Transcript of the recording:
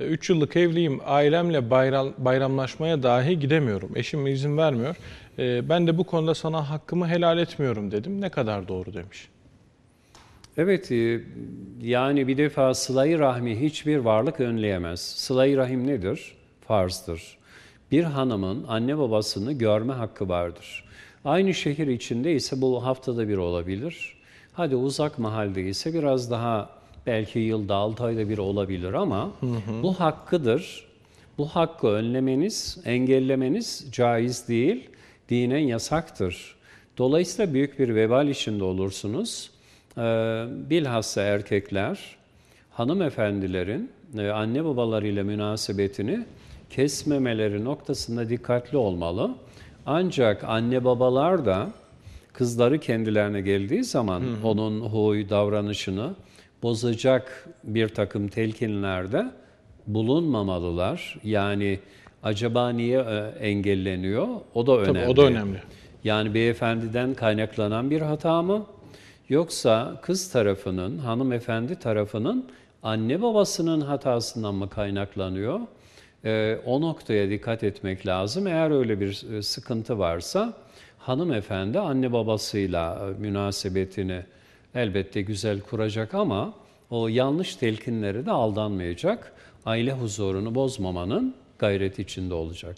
3 yıllık evliyim, ailemle bayram, bayramlaşmaya dahi gidemiyorum. Eşim izin vermiyor. E, Ben de bu konuda sana hakkımı helal etmiyorum dedim. Ne kadar doğru demiş. Evet, e, yani bir defa sıla-i rahmi hiçbir varlık önleyemez. Sıla-i rahim nedir? Farzdır. Bir hanımın anne babasını görme hakkı vardır. Aynı şehir içinde ise bu haftada bir olabilir. Hadi uzak mahalde ise biraz daha belki yılda 6 ayda bir olabilir ama bu hakkıdır. Bu hakkı önlemeniz, engellemeniz caiz değil, dinen yasaktır. Dolayısıyla büyük bir vebal içinde olursunuz. Ee, bilhassa erkekler hanımefendilerin e, anne babalarıyla münasebetini kesmemeleri noktasında dikkatli olmalı. Ancak anne babalar da kızları kendilerine geldiği zaman onun huy davranışını bozacak bir takım telkinlerde bulunmamalılar. Yani acaba niye e, engelleniyor? O da önemli. Tabii o da önemli. Yani beyefendiden kaynaklanan bir hata mı? Yoksa kız tarafının, hanımefendi tarafının anne babasının hatasından mı kaynaklanıyor? Ee, o noktaya dikkat etmek lazım. Eğer öyle bir e, sıkıntı varsa hanımefendi anne babasıyla e, münasebetini elbette güzel kuracak ama o yanlış telkinleri de aldanmayacak. Aile huzurunu bozmamanın gayreti içinde olacak.